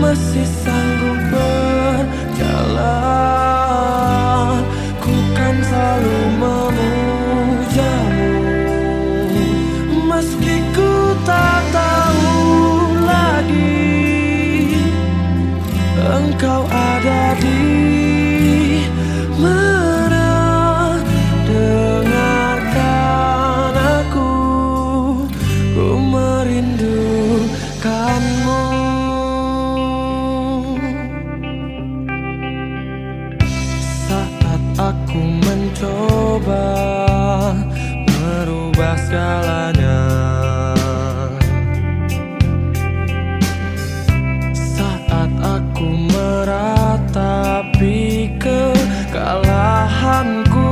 Masih sanggup Aku mencoba merubah skalanya Saat aku meratapi kekalahanku